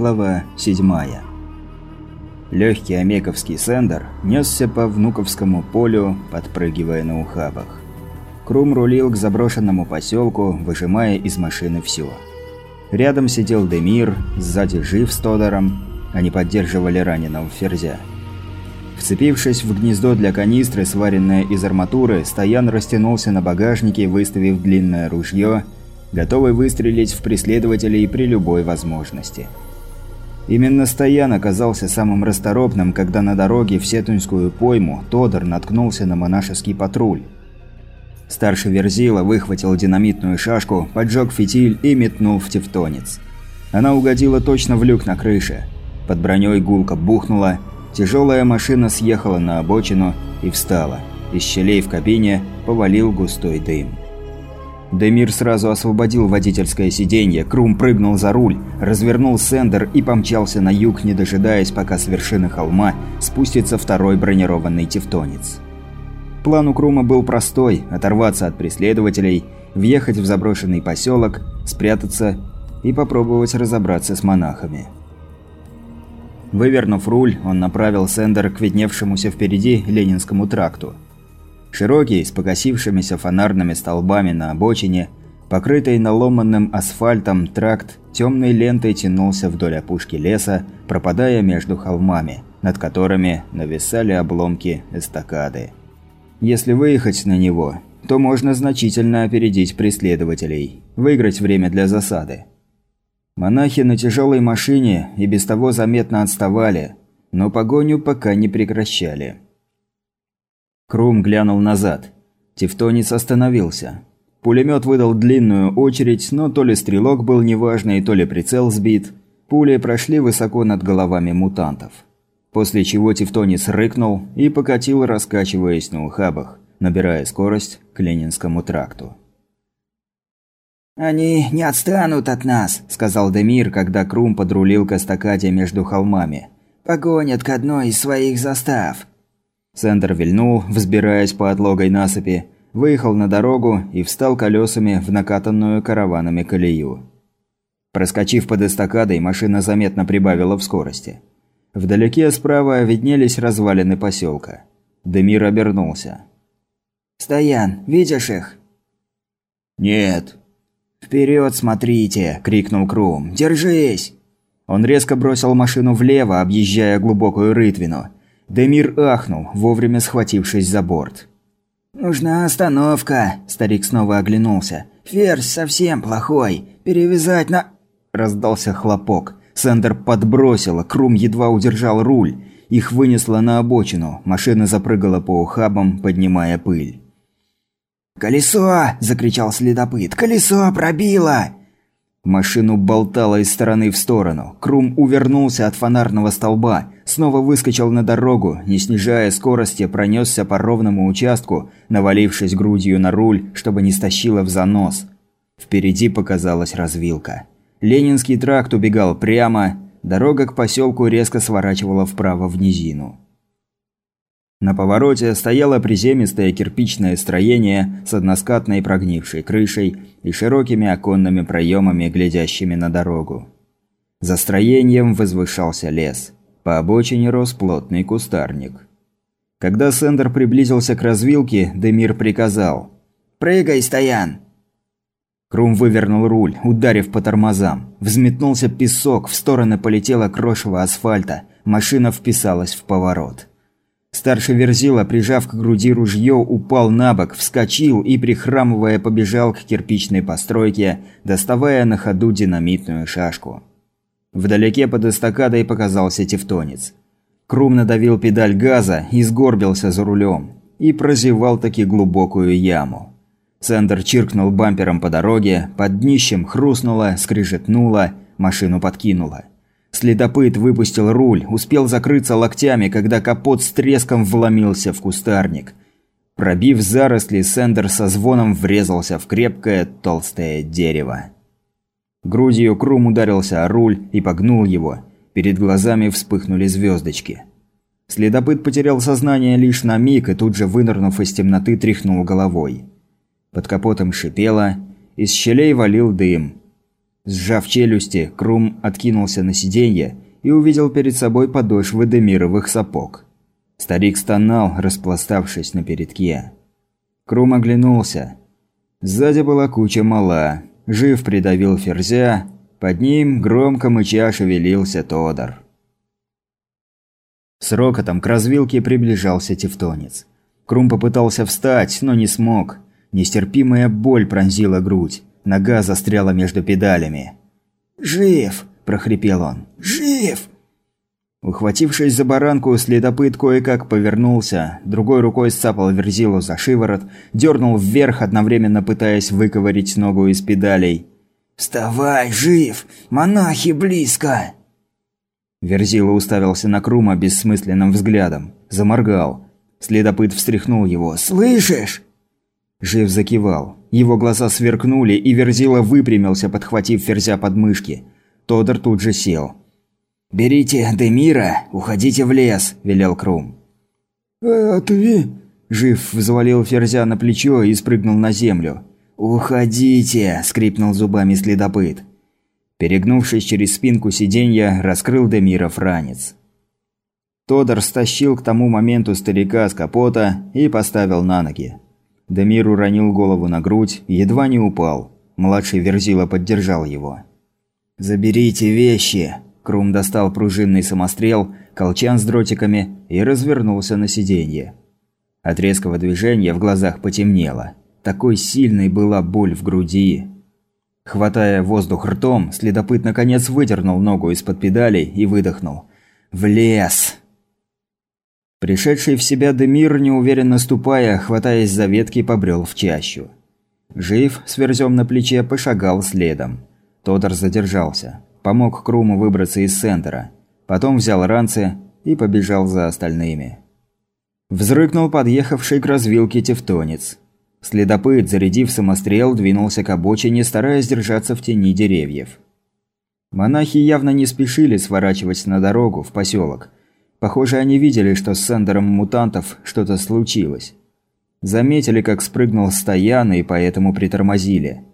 Глава 7. Легкий омековский сендер несся по внуковскому полю, подпрыгивая на ухабах. Крум рулил к заброшенному поселку, выжимая из машины все. Рядом сидел Демир, сзади Жив с Тодором, они поддерживали раненого ферзя. Вцепившись в гнездо для канистры, сваренное из арматуры, Стоян растянулся на багажнике, выставив длинное ружье, готовый выстрелить в преследователей при любой возможности. Именно Стоян оказался самым расторопным, когда на дороге в Сетуньскую пойму Тодор наткнулся на монашеский патруль. Старший Верзила выхватил динамитную шашку, поджег фитиль и метнул в тевтонец. Она угодила точно в люк на крыше. Под броней гулко бухнула, тяжелая машина съехала на обочину и встала. Из щелей в кабине повалил густой дым. Демир сразу освободил водительское сиденье, Крум прыгнул за руль, развернул сендер и помчался на юг, не дожидаясь, пока с вершины холма спустится второй бронированный тевтонец. План у Крума был простой – оторваться от преследователей, въехать в заброшенный поселок, спрятаться и попробовать разобраться с монахами. Вывернув руль, он направил сендер к видневшемуся впереди Ленинскому тракту – Широкий, с покосившимися фонарными столбами на обочине, покрытый наломанным асфальтом тракт темной лентой тянулся вдоль опушки леса, пропадая между холмами, над которыми нависали обломки эстакады. Если выехать на него, то можно значительно опередить преследователей, выиграть время для засады. Монахи на тяжелой машине и без того заметно отставали, но погоню пока не прекращали. Крум глянул назад. Тевтонец остановился. Пулемет выдал длинную очередь, но то ли стрелок был неважный, то ли прицел сбит. Пули прошли высоко над головами мутантов. После чего Тевтонец рыкнул и покатил, раскачиваясь на ухабах, набирая скорость к Ленинскому тракту. «Они не отстанут от нас», – сказал Демир, когда Крум подрулил к эстакаде между холмами. «Погонят к одной из своих застав. Сендер вильнул, взбираясь по отлогой насыпи, выехал на дорогу и встал колесами в накатанную караванами колею. Проскочив под эстакадой, машина заметно прибавила в скорости. Вдалеке справа виднелись развалины поселка. Демир обернулся. «Стоян, видишь их?» «Нет». «Вперед смотрите!» – крикнул Крум. «Держись!» Он резко бросил машину влево, объезжая глубокую рытвину – Демир ахнул, вовремя схватившись за борт. «Нужна остановка», – старик снова оглянулся. «Ферзь совсем плохой. Перевязать на...» Раздался хлопок. Сендер подбросила, Крум едва удержал руль. Их вынесло на обочину. Машина запрыгала по ухабам, поднимая пыль. «Колесо!» – закричал следопыт. «Колесо пробило!» Машину болтало из стороны в сторону. Крум увернулся от фонарного столба, снова выскочил на дорогу, не снижая скорости, пронесся по ровному участку, навалившись грудью на руль, чтобы не стащило в занос. Впереди показалась развилка. Ленинский тракт убегал прямо, дорога к поселку резко сворачивала вправо в низину. На повороте стояло приземистое кирпичное строение с односкатной прогнившей крышей и широкими оконными проемами, глядящими на дорогу. За строением возвышался лес. По обочине рос плотный кустарник. Когда Сендер приблизился к развилке, Демир приказал «Прыгай, Стоян!» Крум вывернул руль, ударив по тормозам. Взметнулся песок, в стороны полетела крошево асфальта, машина вписалась в поворот. Старший Верзила, прижав к груди ружье, упал на бок, вскочил и, прихрамывая, побежал к кирпичной постройке, доставая на ходу динамитную шашку. Вдалеке под эстакадой показался тевтонец. Крум надавил педаль газа и сгорбился за рулем. И прозевал таки глубокую яму. Сендер чиркнул бампером по дороге, под днищем хрустнуло, скрижетнуло, машину подкинуло. Следопыт выпустил руль, успел закрыться локтями, когда капот с треском вломился в кустарник. Пробив заросли, Сендер со звоном врезался в крепкое толстое дерево. Грудью Крум ударился о руль и погнул его. Перед глазами вспыхнули звездочки. Следопыт потерял сознание лишь на миг и тут же, вынырнув из темноты, тряхнул головой. Под капотом шипело, из щелей валил дым. Сжав челюсти, Крум откинулся на сиденье и увидел перед собой подошвы демировых сапог. Старик стонал, распластавшись на передке. Крум оглянулся. Сзади была куча мала. Жив придавил ферзя. Под ним громко мыча шевелился Тодор. С рокотом к развилке приближался тевтонец. Крум попытался встать, но не смог. Нестерпимая боль пронзила грудь. Нога застряла между педалями. «Жив!» – прохрипел он. «Жив!» Ухватившись за баранку, следопыт кое-как повернулся, другой рукой сцапал Верзилу за шиворот, дернул вверх, одновременно пытаясь выковырить ногу из педалей. «Вставай, жив! Монахи близко!» Верзила уставился на Крума бессмысленным взглядом. Заморгал. Следопыт встряхнул его. «Слышишь?» Жив закивал. Его глаза сверкнули, и Верзила выпрямился, подхватив Ферзя под мышки. Тодор тут же сел. «Берите Демира, уходите в лес», – велел Крум. «А ты?» Жив взвалил Ферзя на плечо и спрыгнул на землю. «Уходите!» – скрипнул зубами следопыт. Перегнувшись через спинку сиденья, раскрыл Демиров ранец. Тодор стащил к тому моменту старика с капота и поставил на ноги. Демир уронил голову на грудь едва не упал. Младший Верзила поддержал его. «Заберите вещи!» Крум достал пружинный самострел, колчан с дротиками и развернулся на сиденье. От резкого движения в глазах потемнело. Такой сильной была боль в груди. Хватая воздух ртом, следопыт наконец выдернул ногу из-под педалей и выдохнул. «В лес!» Пришедший в себя Демир, неуверенно ступая, хватаясь за ветки, побрел в чащу. Жив, с верзем на плече, пошагал следом. Тодор задержался. Помог Круму выбраться из центра. Потом взял ранцы и побежал за остальными. Взрыкнул подъехавший к развилке тевтонец. Следопыт, зарядив самострел, двинулся к обочине, стараясь держаться в тени деревьев. Монахи явно не спешили сворачивать на дорогу в поселок – Похоже, они видели, что с сендером мутантов что-то случилось. Заметили, как спрыгнул Стоян, и поэтому притормозили.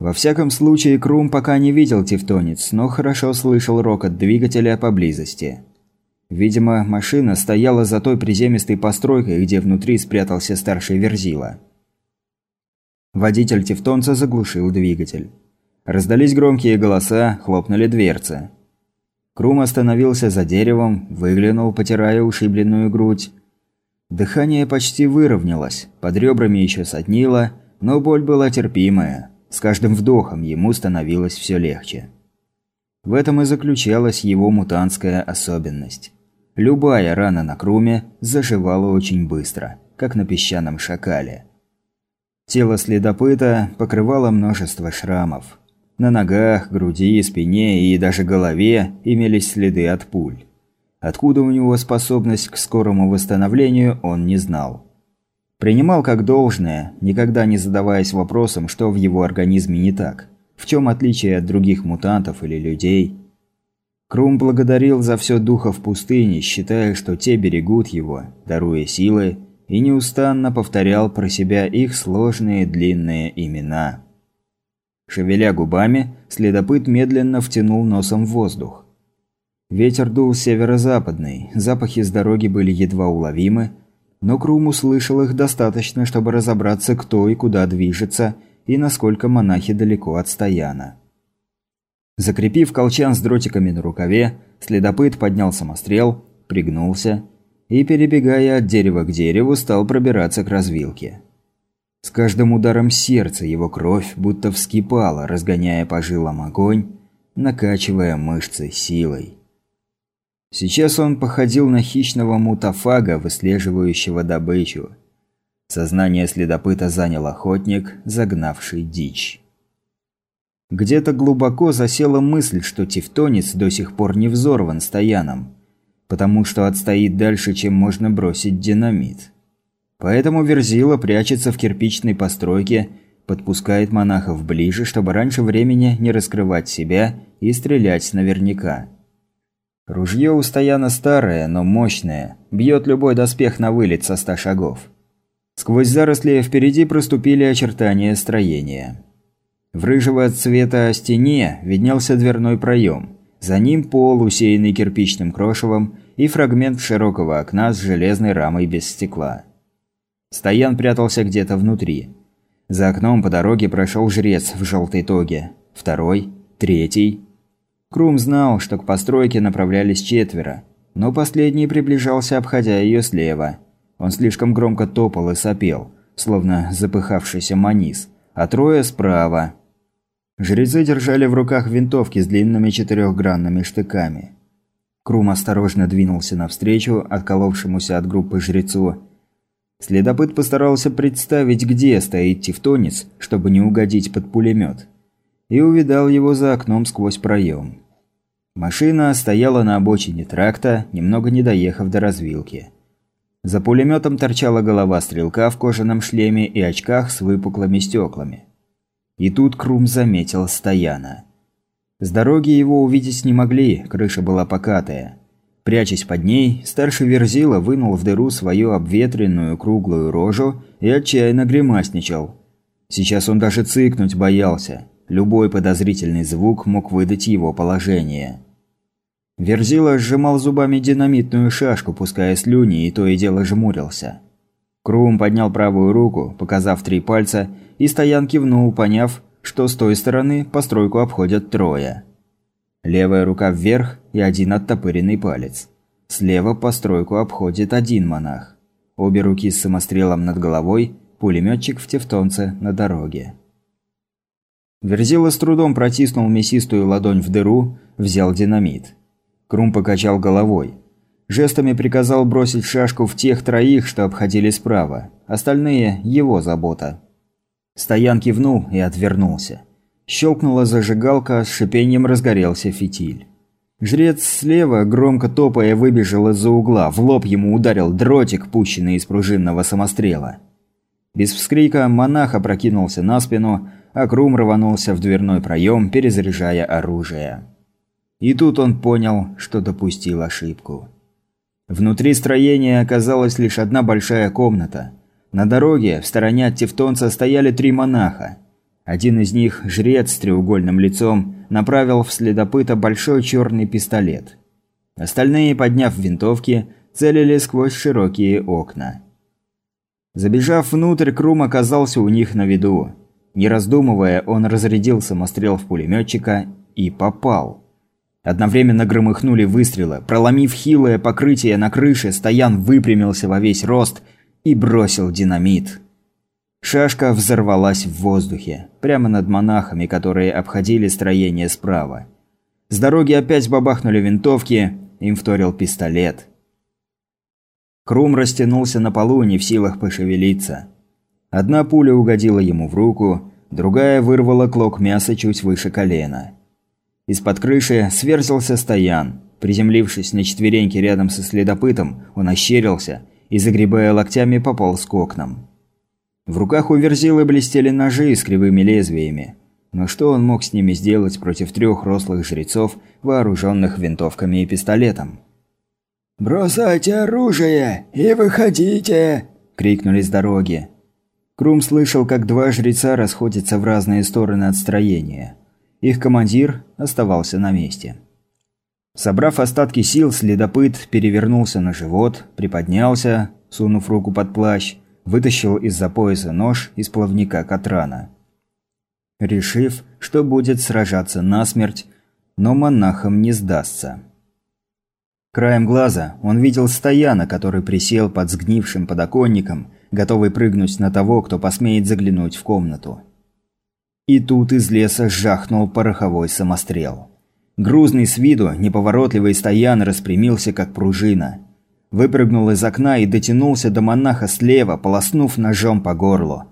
Во всяком случае, Крум пока не видел тевтонец, но хорошо слышал рокот двигателя поблизости. Видимо, машина стояла за той приземистой постройкой, где внутри спрятался старший Верзила. Водитель тевтонца заглушил двигатель. Раздались громкие голоса, хлопнули дверцы. Крум остановился за деревом, выглянул, потирая ушибленную грудь. Дыхание почти выровнялось, под ребрами еще соднило, но боль была терпимая. С каждым вдохом ему становилось все легче. В этом и заключалась его мутантская особенность. Любая рана на Круме заживала очень быстро, как на песчаном шакале. Тело следопыта покрывало множество шрамов. На ногах, груди, спине и даже голове имелись следы от пуль. Откуда у него способность к скорому восстановлению, он не знал. Принимал как должное, никогда не задаваясь вопросом, что в его организме не так, в чем отличие от других мутантов или людей. Крум благодарил за все духов пустыни, считая, что те берегут его, даруя силы, и неустанно повторял про себя их сложные длинные имена. Шевеля губами, следопыт медленно втянул носом в воздух. Ветер дул северо-западный, запахи с дороги были едва уловимы, но Крум услышал их достаточно, чтобы разобраться, кто и куда движется, и насколько монахи далеко от стояна. Закрепив колчан с дротиками на рукаве, следопыт поднял самострел, пригнулся и, перебегая от дерева к дереву, стал пробираться к развилке. С каждым ударом сердца его кровь будто вскипала, разгоняя по жилам огонь, накачивая мышцы силой. Сейчас он походил на хищного мутафага, выслеживающего добычу. Сознание следопыта занял охотник, загнавший дичь. Где-то глубоко засела мысль, что тевтонец до сих пор не взорван стояном, потому что отстоит дальше, чем можно бросить динамит. Поэтому Верзила прячется в кирпичной постройке, подпускает монахов ближе, чтобы раньше времени не раскрывать себя и стрелять наверняка. Ружье у Стояна старое, но мощное, бьет любой доспех на вылет со ста шагов. Сквозь заросли впереди проступили очертания строения. В рыжего цвета стене виднелся дверной проем. За ним пол, усеянный кирпичным крошевом, и фрагмент широкого окна с железной рамой без стекла. Стоян прятался где-то внутри. За окном по дороге прошел жрец в желтой тоге. Второй, третий. Крум знал, что к постройке направлялись четверо, но последний приближался, обходя ее слева. Он слишком громко топал и сопел, словно запыхавшийся манис, а трое справа. Жрецы держали в руках винтовки с длинными четырехгранными штыками. Крум осторожно двинулся навстречу отколовшемуся от группы жрецу Следопыт постарался представить, где стоит тевтонец, чтобы не угодить под пулемет. И увидал его за окном сквозь проем. Машина стояла на обочине тракта, немного не доехав до развилки. За пулеметом торчала голова стрелка в кожаном шлеме и очках с выпуклыми стеклами. И тут Крум заметил Стояна. С дороги его увидеть не могли, крыша была покатая. Прячась под ней, старший Верзила вынул в дыру свою обветренную круглую рожу и отчаянно гримасничал. Сейчас он даже цыкнуть боялся. Любой подозрительный звук мог выдать его положение. Верзила сжимал зубами динамитную шашку, пуская слюни, и то и дело жмурился. Крум поднял правую руку, показав три пальца, и Стоян кивнул, поняв, что с той стороны постройку обходят трое. Левая рука вверх и один оттопыренный палец. Слева постройку обходит один монах. Обе руки с самострелом над головой, пулеметчик в тевтонце на дороге. Верзила с трудом протиснул мясистую ладонь в дыру, взял динамит. Крум покачал головой. Жестами приказал бросить шашку в тех троих, что обходили справа. Остальные – его забота. Стоян кивнул и отвернулся. Щелкнула зажигалка, с шипением разгорелся фитиль. Жрец слева, громко топая, выбежал из-за угла, в лоб ему ударил дротик, пущенный из пружинного самострела. Без вскрика монах опрокинулся на спину, а Крум рванулся в дверной проем, перезаряжая оружие. И тут он понял, что допустил ошибку. Внутри строения оказалась лишь одна большая комната. На дороге, в стороне от Тевтонца, стояли три монаха. Один из них, жрец с треугольным лицом, направил в следопыта большой черный пистолет. Остальные, подняв винтовки, целили сквозь широкие окна. Забежав внутрь, Крум оказался у них на виду. Не раздумывая, он разрядил самострел в пулеметчика и попал. Одновременно громыхнули выстрелы. Проломив хилое покрытие на крыше, Стоян выпрямился во весь рост и бросил динамит. Шашка взорвалась в воздухе, прямо над монахами, которые обходили строение справа. С дороги опять бабахнули винтовки, им вторил пистолет. Крум растянулся на полу, не в силах пошевелиться. Одна пуля угодила ему в руку, другая вырвала клок мяса чуть выше колена. Из-под крыши сверзился стоян. Приземлившись на четвереньки рядом со следопытом, он ощерился и, загребая локтями, пополз к окнам. В руках у Верзилы блестели ножи с кривыми лезвиями. Но что он мог с ними сделать против трех рослых жрецов, вооруженных винтовками и пистолетом? «Бросайте оружие и выходите!» – крикнули с дороги. Крум слышал, как два жреца расходятся в разные стороны от строения. Их командир оставался на месте. Собрав остатки сил, следопыт перевернулся на живот, приподнялся, сунув руку под плащ, вытащил из-за пояса нож из плавника Катрана. Решив, что будет сражаться насмерть, но монахом не сдастся. Краем глаза он видел Стояна, который присел под сгнившим подоконником, готовый прыгнуть на того, кто посмеет заглянуть в комнату. И тут из леса жахнул пороховой самострел. Грузный с виду, неповоротливый Стоян распрямился, как пружина – Выпрыгнул из окна и дотянулся до монаха слева, полоснув ножом по горлу.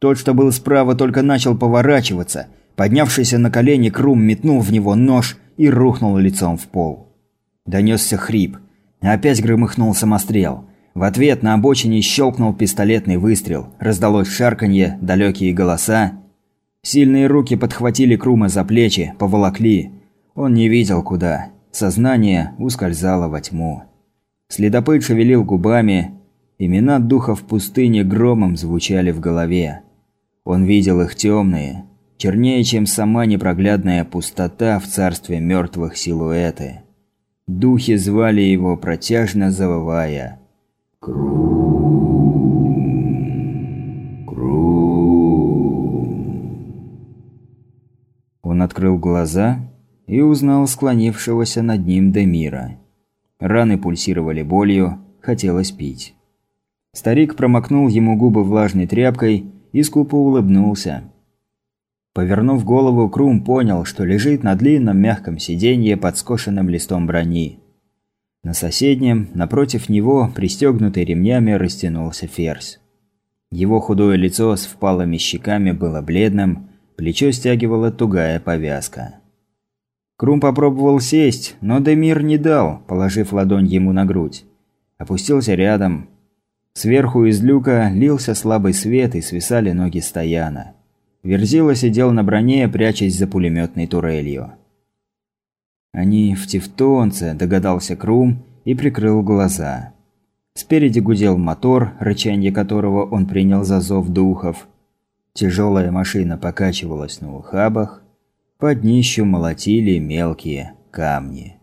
Тот, что был справа, только начал поворачиваться. Поднявшийся на колени Крум метнул в него нож и рухнул лицом в пол. Донесся хрип. Опять громыхнул самострел. В ответ на обочине щелкнул пистолетный выстрел. Раздалось шарканье, далекие голоса. Сильные руки подхватили Крума за плечи, поволокли. Он не видел куда. Сознание ускользало во тьму. Следопыт шевелил губами. Имена духов пустыни громом звучали в голове. Он видел их темные, чернее, чем сама непроглядная пустота в царстве мертвых силуэты. Духи звали его, протяжно завывая. «Крум! Крум!» Он открыл глаза и узнал склонившегося над ним Демира. Раны пульсировали болью, хотелось пить. Старик промокнул ему губы влажной тряпкой и скупо улыбнулся. Повернув голову, Крум понял, что лежит на длинном мягком сиденье под скошенным листом брони. На соседнем, напротив него, пристегнутый ремнями, растянулся ферзь. Его худое лицо с впалыми щеками было бледным, плечо стягивала тугая повязка. Крум попробовал сесть, но Демир не дал, положив ладонь ему на грудь. Опустился рядом. Сверху из люка лился слабый свет и свисали ноги стояна. Верзила сидел на броне, прячась за пулеметной турелью. «Они в Тевтонце», – догадался Крум и прикрыл глаза. Спереди гудел мотор, рычанье которого он принял за зов духов. Тяжелая машина покачивалась на ухабах. Под днищу молотили мелкие камни.